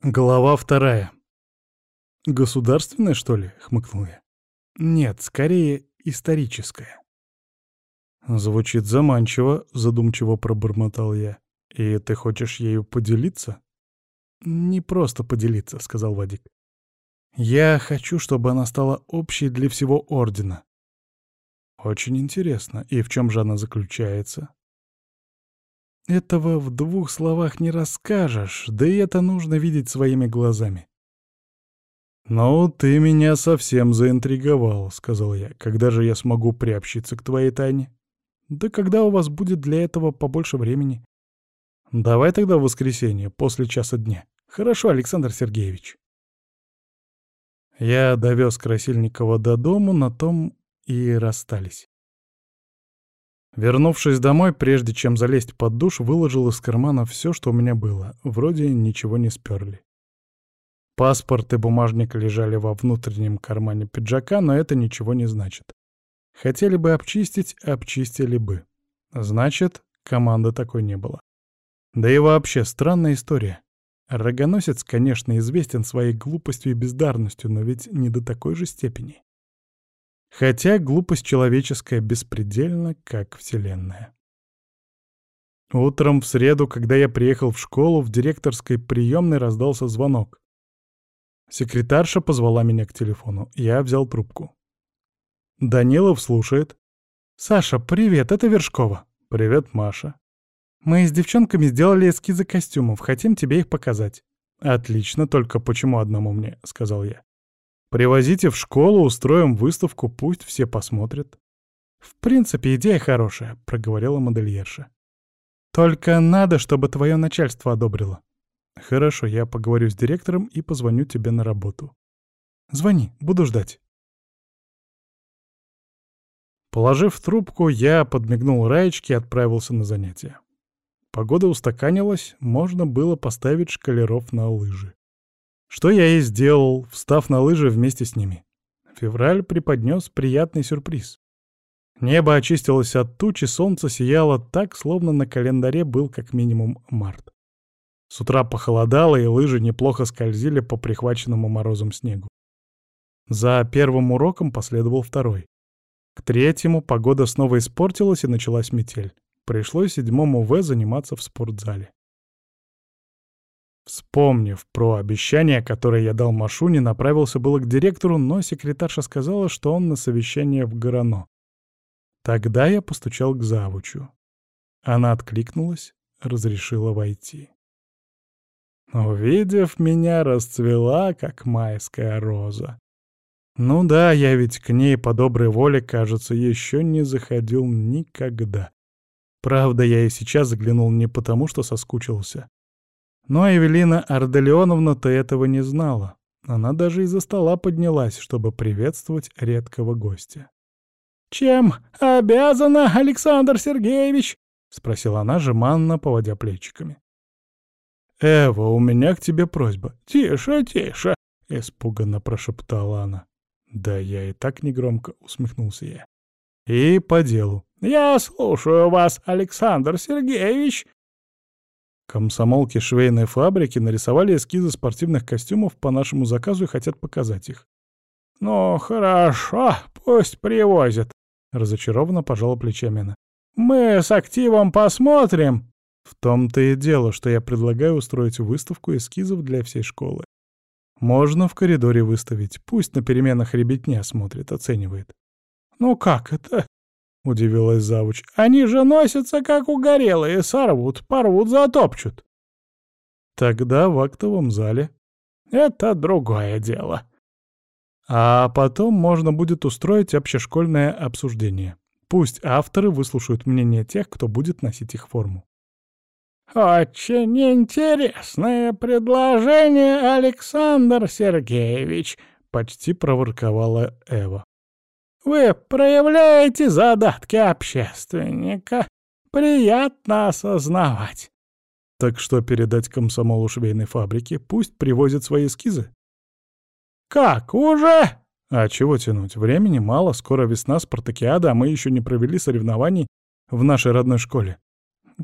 Глава вторая. «Государственная, что ли?» — хмыкнул я. «Нет, скорее историческая». «Звучит заманчиво», — задумчиво пробормотал я. «И ты хочешь ею поделиться?» «Не просто поделиться», — сказал Вадик. «Я хочу, чтобы она стала общей для всего Ордена». «Очень интересно. И в чем же она заключается?» Этого в двух словах не расскажешь, да и это нужно видеть своими глазами. «Ну, ты меня совсем заинтриговал», — сказал я. «Когда же я смогу приобщиться к твоей тайне?» «Да когда у вас будет для этого побольше времени?» «Давай тогда в воскресенье, после часа дня». «Хорошо, Александр Сергеевич». Я довез Красильникова до дому, на том и расстались. Вернувшись домой, прежде чем залезть под душ, выложил из кармана все, что у меня было. Вроде ничего не сперли. Паспорт и бумажник лежали во внутреннем кармане пиджака, но это ничего не значит. Хотели бы обчистить — обчистили бы. Значит, команды такой не было. Да и вообще, странная история. Рогоносец, конечно, известен своей глупостью и бездарностью, но ведь не до такой же степени. Хотя глупость человеческая беспредельна, как Вселенная. Утром в среду, когда я приехал в школу, в директорской приемной раздался звонок. Секретарша позвала меня к телефону. Я взял трубку. Данилов слушает. «Саша, привет, это Вершкова». «Привет, Маша». «Мы с девчонками сделали эскизы костюмов, хотим тебе их показать». «Отлично, только почему одному мне?» — сказал я. Привозите в школу, устроим выставку, пусть все посмотрят. В принципе, идея хорошая, проговорила модельерша. Только надо, чтобы твое начальство одобрило. Хорошо, я поговорю с директором и позвоню тебе на работу. Звони, буду ждать. Положив трубку, я подмигнул Раечке и отправился на занятия. Погода устаканилась, можно было поставить шкалеров на лыжи. Что я и сделал, встав на лыжи вместе с ними. Февраль преподнес приятный сюрприз. Небо очистилось от тучи, солнце сияло так, словно на календаре был как минимум март. С утра похолодало, и лыжи неплохо скользили по прихваченному морозом снегу. За первым уроком последовал второй. К третьему погода снова испортилась, и началась метель. Пришлось седьмому В заниматься в спортзале. Вспомнив про обещание, которое я дал Машуне, направился было к директору, но секретарша сказала, что он на совещание в Горано. Тогда я постучал к завучу. Она откликнулась, разрешила войти. Увидев меня, расцвела, как майская роза. Ну да, я ведь к ней по доброй воле, кажется, еще не заходил никогда. Правда, я и сейчас заглянул не потому, что соскучился. Но Эвелина Арделеоновна-то этого не знала. Она даже из-за стола поднялась, чтобы приветствовать редкого гостя. «Чем обязана, Александр Сергеевич?» — спросила она, жеманно поводя плечиками. «Эва, у меня к тебе просьба». «Тише, тише!» — испуганно прошептала она. «Да я и так негромко», — усмехнулся я. «И по делу». «Я слушаю вас, Александр Сергеевич», Комсомолки швейной фабрики нарисовали эскизы спортивных костюмов по нашему заказу и хотят показать их. «Ну, хорошо, пусть привозят», — разочарованно пожала плечами она. «Мы с активом посмотрим». В том-то и дело, что я предлагаю устроить выставку эскизов для всей школы. Можно в коридоре выставить, пусть на переменах ребятня смотрит, оценивает. «Ну как это?» — удивилась завуч. «Они же носятся, как угорелые, сорвут, порвут, затопчут». «Тогда в актовом зале». «Это другое дело». А потом можно будет устроить общешкольное обсуждение. Пусть авторы выслушают мнение тех, кто будет носить их форму. «Очень интересное предложение, Александр Сергеевич», — почти проворковала Эва. Вы проявляете задатки общественника. Приятно осознавать. Так что передать комсомолу швейной фабрики? Пусть привозят свои эскизы. Как, уже? А чего тянуть? Времени мало, скоро весна, спартакиада, а мы еще не провели соревнований в нашей родной школе.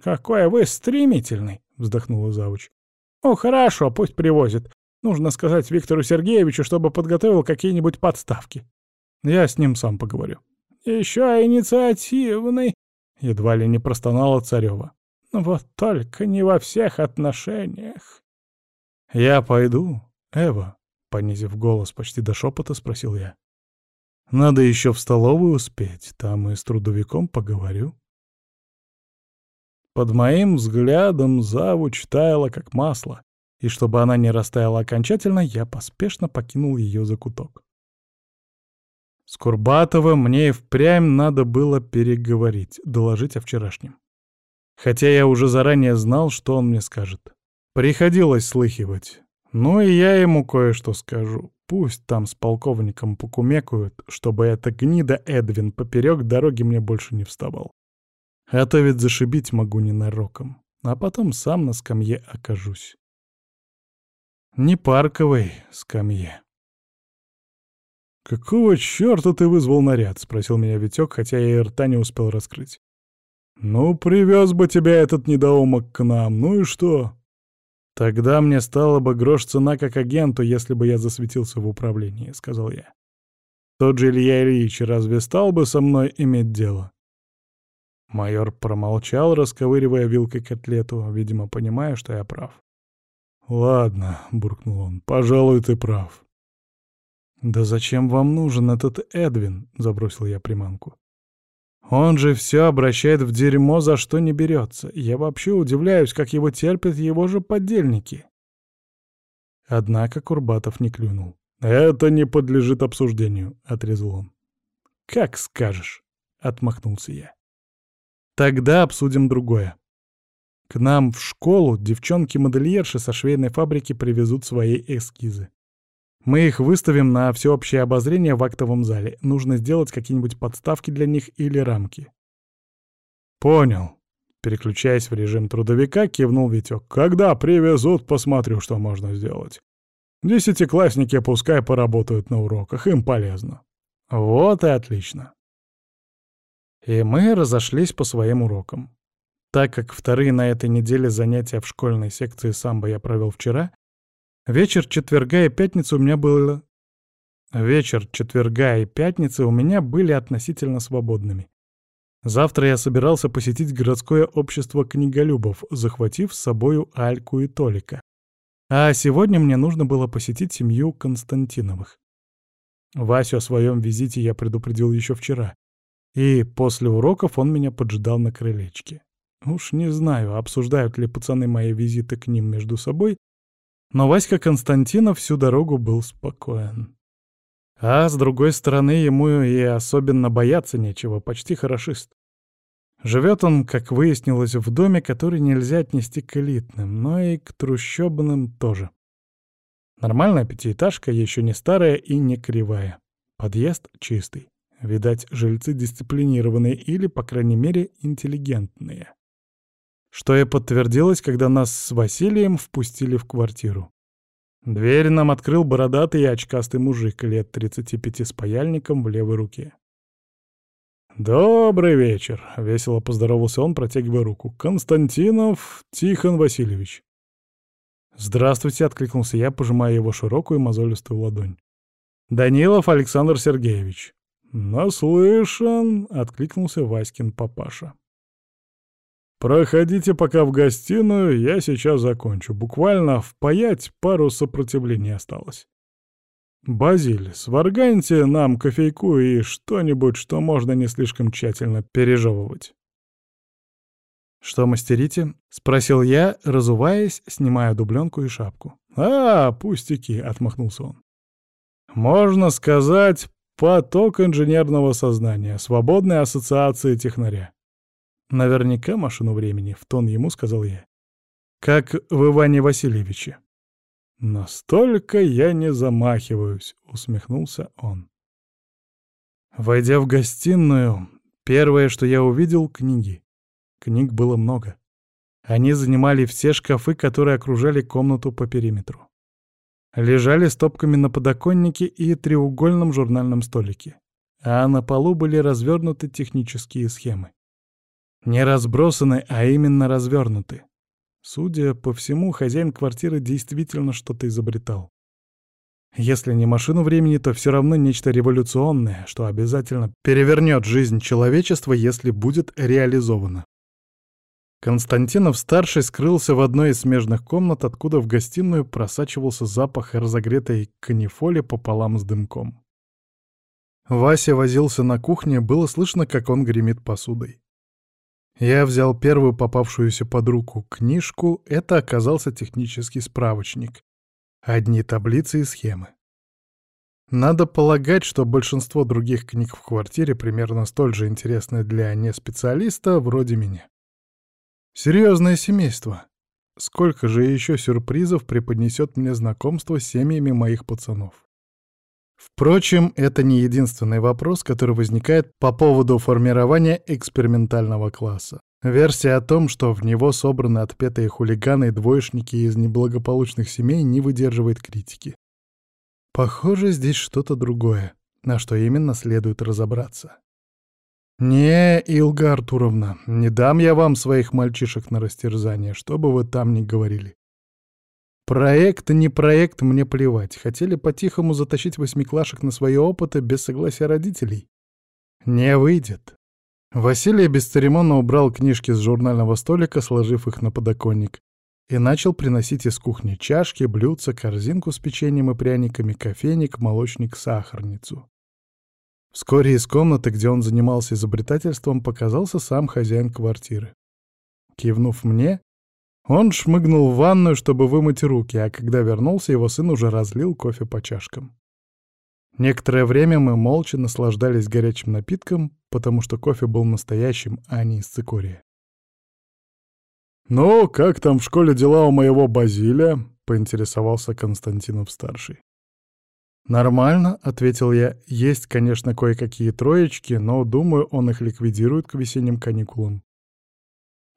«Какой вы стремительный!» — вздохнула завуч. «О, хорошо, пусть привозит. Нужно сказать Виктору Сергеевичу, чтобы подготовил какие-нибудь подставки. Я с ним сам поговорю». «Еще инициативный», — едва ли не простонала Царева. «Вот только не во всех отношениях». «Я пойду, Эва», — понизив голос почти до шепота, спросил я. «Надо еще в столовую успеть, там и с трудовиком поговорю». Под моим взглядом завуч таяла как масло, и чтобы она не растаяла окончательно, я поспешно покинул ее закуток. С Курбатовым мне и впрямь надо было переговорить, доложить о вчерашнем. Хотя я уже заранее знал, что он мне скажет. Приходилось слыхивать. Ну и я ему кое-что скажу. Пусть там с полковником покумекают, чтобы эта гнида Эдвин поперек дороги мне больше не вставал. А то ведь зашибить могу ненароком, а потом сам на скамье окажусь. Не парковой скамье. «Какого чёрта ты вызвал наряд?» — спросил меня Витёк, хотя я и рта не успел раскрыть. «Ну, привез бы тебя этот недоумок к нам, ну и что?» «Тогда мне стало бы грош цена как агенту, если бы я засветился в управлении», — сказал я. «Тот же Илья Ильич разве стал бы со мной иметь дело?» Майор промолчал, расковыривая вилкой котлету, видимо, понимая, что я прав. «Ладно», — буркнул он, — «пожалуй, ты прав». «Да зачем вам нужен этот Эдвин?» — забросил я приманку. «Он же все обращает в дерьмо, за что не берется. Я вообще удивляюсь, как его терпят его же подельники». Однако Курбатов не клюнул. «Это не подлежит обсуждению», — отрезал он. «Как скажешь», — отмахнулся я. Тогда обсудим другое. К нам в школу девчонки-модельерши со швейной фабрики привезут свои эскизы. Мы их выставим на всеобщее обозрение в актовом зале. Нужно сделать какие-нибудь подставки для них или рамки. Понял. Переключаясь в режим трудовика, кивнул Витек. Когда привезут, посмотрю, что можно сделать. Десятиклассники пускай поработают на уроках, им полезно. Вот и отлично. И мы разошлись по своим урокам. Так как вторые на этой неделе занятия в школьной секции самбо я провел вчера, вечер четверга и пятницы у меня было... Вечер четверга и пятницы у меня были относительно свободными. Завтра я собирался посетить городское общество книголюбов, захватив с собою Альку и Толика. А сегодня мне нужно было посетить семью Константиновых. Васю о своем визите я предупредил еще вчера, и после уроков он меня поджидал на крылечке. Уж не знаю, обсуждают ли пацаны мои визиты к ним между собой, но Васька Константинов всю дорогу был спокоен. А с другой стороны, ему и особенно бояться нечего, почти хорошист. Живет он, как выяснилось, в доме, который нельзя отнести к элитным, но и к трущобным тоже. Нормальная пятиэтажка, еще не старая и не кривая. Подъезд чистый. Видать, жильцы дисциплинированные или, по крайней мере, интеллигентные. Что и подтвердилось, когда нас с Василием впустили в квартиру. Дверь нам открыл бородатый и очкастый мужик лет 35 с паяльником в левой руке. «Добрый вечер», — весело поздоровался он, протягивая руку. «Константинов Тихон Васильевич». «Здравствуйте», — откликнулся я, пожимая его широкую мозолистую ладонь. «Данилов Александр Сергеевич». «Наслышан!» — откликнулся Васькин папаша. «Проходите пока в гостиную, я сейчас закончу. Буквально впаять пару сопротивлений осталось. Базиль, сварганьте нам кофейку и что-нибудь, что можно не слишком тщательно пережевывать». «Что мастерите?» — спросил я, разуваясь, снимая дубленку и шапку. «А, пустяки!» — отмахнулся он. «Можно сказать, Поток инженерного сознания, свободной ассоциации технаря. Наверняка машину времени, в тон ему сказал я. Как в Иване Васильевиче. Настолько я не замахиваюсь, усмехнулся он. Войдя в гостиную, первое, что я увидел — книги. Книг было много. Они занимали все шкафы, которые окружали комнату по периметру лежали стопками на подоконнике и треугольном журнальном столике, а на полу были развернуты технические схемы. Не разбросаны, а именно развернуты. Судя по всему, хозяин квартиры действительно что-то изобретал. Если не машину времени, то все равно нечто революционное, что обязательно перевернет жизнь человечества, если будет реализовано. Константинов-старший скрылся в одной из смежных комнат, откуда в гостиную просачивался запах разогретой канифоли пополам с дымком. Вася возился на кухне, было слышно, как он гремит посудой. Я взял первую попавшуюся под руку книжку, это оказался технический справочник. Одни таблицы и схемы. Надо полагать, что большинство других книг в квартире примерно столь же интересны для неспециалиста вроде меня. Серьезное семейство. Сколько же еще сюрпризов преподнесет мне знакомство с семьями моих пацанов? Впрочем, это не единственный вопрос, который возникает по поводу формирования экспериментального класса. Версия о том, что в него собраны отпетые хулиганы и двоечники из неблагополучных семей, не выдерживает критики. Похоже, здесь что-то другое, на что именно следует разобраться. «Не, Илга Артуровна, не дам я вам своих мальчишек на растерзание, что бы вы там ни говорили. Проект не проект, мне плевать. Хотели по-тихому затащить восьмиклашек на свои опыты без согласия родителей? Не выйдет. Василий бесцеремонно убрал книжки с журнального столика, сложив их на подоконник, и начал приносить из кухни чашки, блюдца, корзинку с печеньем и пряниками, кофейник, молочник, сахарницу. Вскоре из комнаты, где он занимался изобретательством, показался сам хозяин квартиры. Кивнув мне, он шмыгнул в ванную, чтобы вымыть руки, а когда вернулся, его сын уже разлил кофе по чашкам. Некоторое время мы молча наслаждались горячим напитком, потому что кофе был настоящим, а не из цикория. «Ну, как там в школе дела у моего Базилия?» — поинтересовался Константинов-старший. «Нормально», — ответил я. «Есть, конечно, кое-какие троечки, но, думаю, он их ликвидирует к весенним каникулам».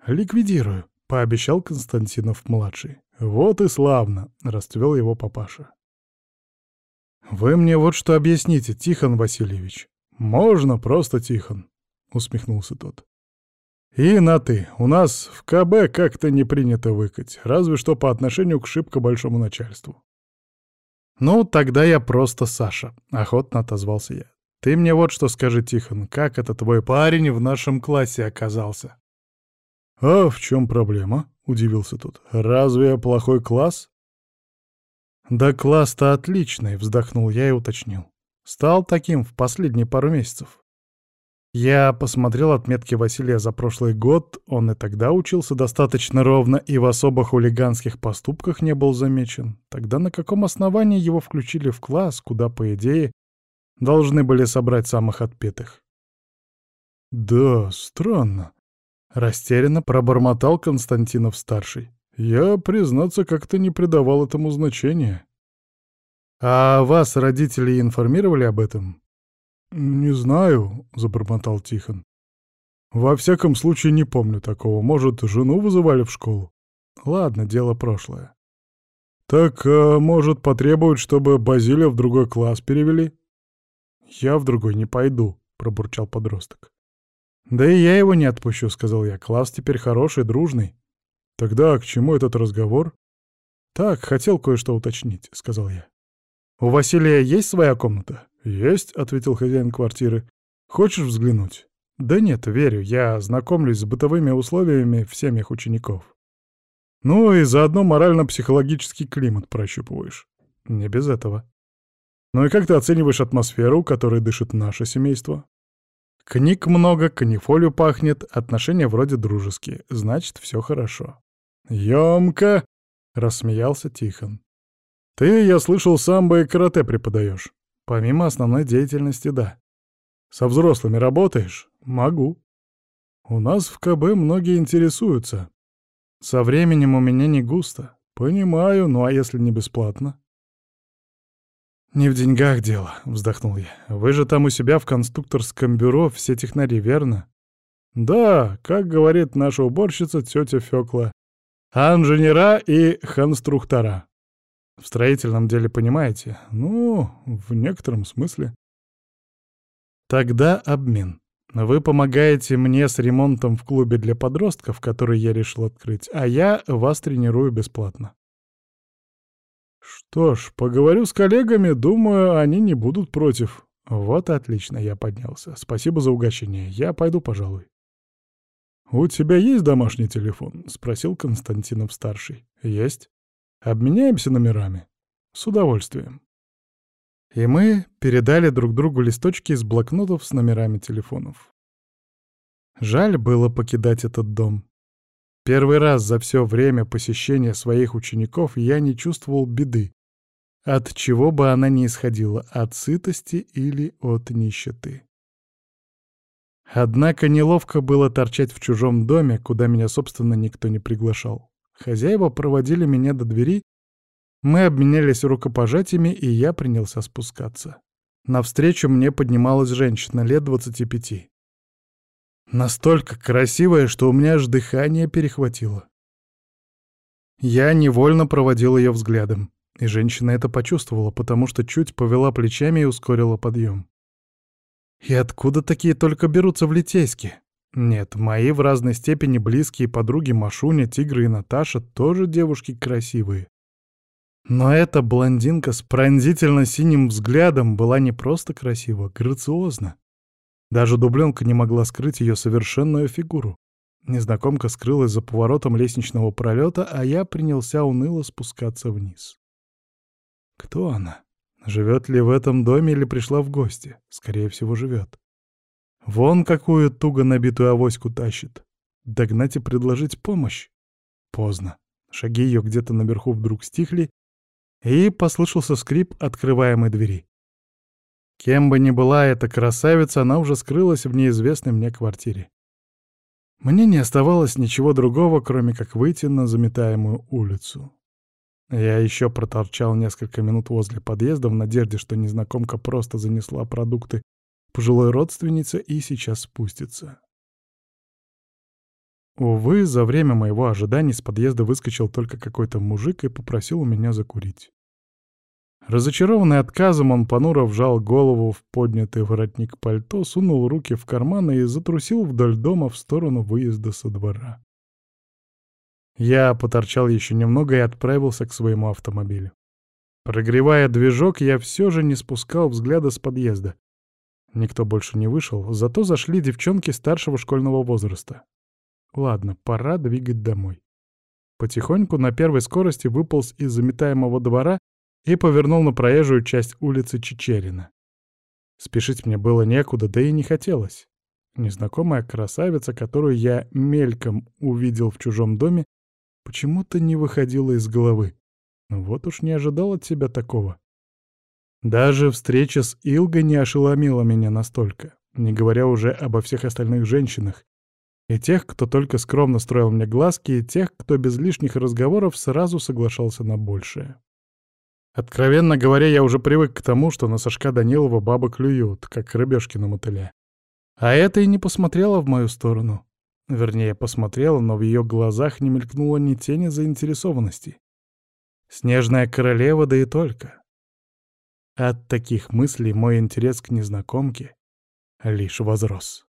«Ликвидирую», — пообещал Константинов-младший. «Вот и славно!» — расцвел его папаша. «Вы мне вот что объясните, Тихон Васильевич». «Можно просто Тихон», — усмехнулся тот. «И на «ты». У нас в КБ как-то не принято выкать, разве что по отношению к шибко большому начальству». «Ну, тогда я просто Саша», — охотно отозвался я. «Ты мне вот что скажи, Тихон, как это твой парень в нашем классе оказался?» «А в чем проблема?» — удивился тот. «Разве плохой класс?» «Да класс-то отличный», — вздохнул я и уточнил. «Стал таким в последние пару месяцев». Я посмотрел отметки Василия за прошлый год, он и тогда учился достаточно ровно и в особо хулиганских поступках не был замечен. Тогда на каком основании его включили в класс, куда, по идее, должны были собрать самых отпетых? «Да, странно», Растерянно пробормотал Константинов-старший. Я, признаться, как-то не придавал этому значения. А вас родители информировали об этом? Не знаю, забормотал Тихон. Во всяком случае, не помню такого. Может, жену вызывали в школу? Ладно, дело прошлое. Так, а может, потребуют, чтобы Базилия в другой класс перевели? Я в другой не пойду, пробурчал подросток. «Да и я его не отпущу», — сказал я. «Класс теперь хороший, дружный». «Тогда к чему этот разговор?» «Так, хотел кое-что уточнить», — сказал я. «У Василия есть своя комната?» «Есть», — ответил хозяин квартиры. «Хочешь взглянуть?» «Да нет, верю, я знакомлюсь с бытовыми условиями в семьях учеников». «Ну и заодно морально-психологический климат прощупываешь». «Не без этого». «Ну и как ты оцениваешь атмосферу, которой дышит наше семейство?» Книг много, канифолью пахнет, отношения вроде дружеские, значит, все хорошо. «Ёмко!» — рассмеялся Тихон. «Ты, я слышал, самбо и карате преподаешь. Помимо основной деятельности, да. Со взрослыми работаешь? Могу. У нас в КБ многие интересуются. Со временем у меня не густо. Понимаю, ну а если не бесплатно? «Не в деньгах дело», — вздохнул я. «Вы же там у себя в конструкторском бюро все технари, верно?» «Да, как говорит наша уборщица тетя Фёкла. Инженера и конструктора. В строительном деле понимаете? Ну, в некотором смысле». «Тогда обмен», Вы помогаете мне с ремонтом в клубе для подростков, который я решил открыть, а я вас тренирую бесплатно. Что ж, поговорю с коллегами, думаю, они не будут против. Вот отлично, я поднялся. Спасибо за угощение. Я пойду, пожалуй. «У тебя есть домашний телефон?» — спросил Константинов-старший. «Есть. Обменяемся номерами?» «С удовольствием». И мы передали друг другу листочки из блокнотов с номерами телефонов. Жаль было покидать этот дом. Первый раз за все время посещения своих учеников я не чувствовал беды, от чего бы она ни исходила, от сытости или от нищеты. Однако неловко было торчать в чужом доме, куда меня, собственно, никто не приглашал. Хозяева проводили меня до двери, мы обменялись рукопожатиями, и я принялся спускаться. Навстречу мне поднималась женщина лет двадцати пяти. Настолько красивая, что у меня аж дыхание перехватило. Я невольно проводил ее взглядом, и женщина это почувствовала, потому что чуть повела плечами и ускорила подъем. И откуда такие только берутся в Литейске? Нет, мои в разной степени близкие подруги Машуня, Тигры и Наташа тоже девушки красивые. Но эта блондинка с пронзительно синим взглядом была не просто красива, грациозна. Даже дубленка не могла скрыть ее совершенную фигуру. Незнакомка скрылась за поворотом лестничного пролета, а я принялся уныло спускаться вниз. Кто она? Живет ли в этом доме или пришла в гости? Скорее всего, живет. Вон какую туго набитую авоську тащит. Догнать и предложить помощь? Поздно. Шаги ее где-то наверху вдруг стихли, и послышался скрип открываемой двери. Кем бы ни была эта красавица, она уже скрылась в неизвестной мне квартире. Мне не оставалось ничего другого, кроме как выйти на заметаемую улицу. Я еще проторчал несколько минут возле подъезда в надежде, что незнакомка просто занесла продукты пожилой родственнице и сейчас спустится. Увы, за время моего ожидания с подъезда выскочил только какой-то мужик и попросил у меня закурить. Разочарованный отказом, он понуро вжал голову в поднятый воротник пальто, сунул руки в карманы и затрусил вдоль дома в сторону выезда со двора. Я поторчал еще немного и отправился к своему автомобилю. Прогревая движок, я все же не спускал взгляда с подъезда. Никто больше не вышел, зато зашли девчонки старшего школьного возраста. Ладно, пора двигать домой. Потихоньку на первой скорости выполз из заметаемого двора и повернул на проезжую часть улицы Чечерина. Спешить мне было некуда, да и не хотелось. Незнакомая красавица, которую я мельком увидел в чужом доме, почему-то не выходила из головы. Ну вот уж не ожидал от себя такого. Даже встреча с Илгой не ошеломила меня настолько, не говоря уже обо всех остальных женщинах, и тех, кто только скромно строил мне глазки, и тех, кто без лишних разговоров сразу соглашался на большее. Откровенно говоря, я уже привык к тому, что на Сашка Данилова бабы клюют, как рыбешки на мотыля. А это и не посмотрела в мою сторону. Вернее, посмотрела, но в ее глазах не мелькнуло ни тени заинтересованности. Снежная королева, да и только. От таких мыслей мой интерес к незнакомке лишь возрос.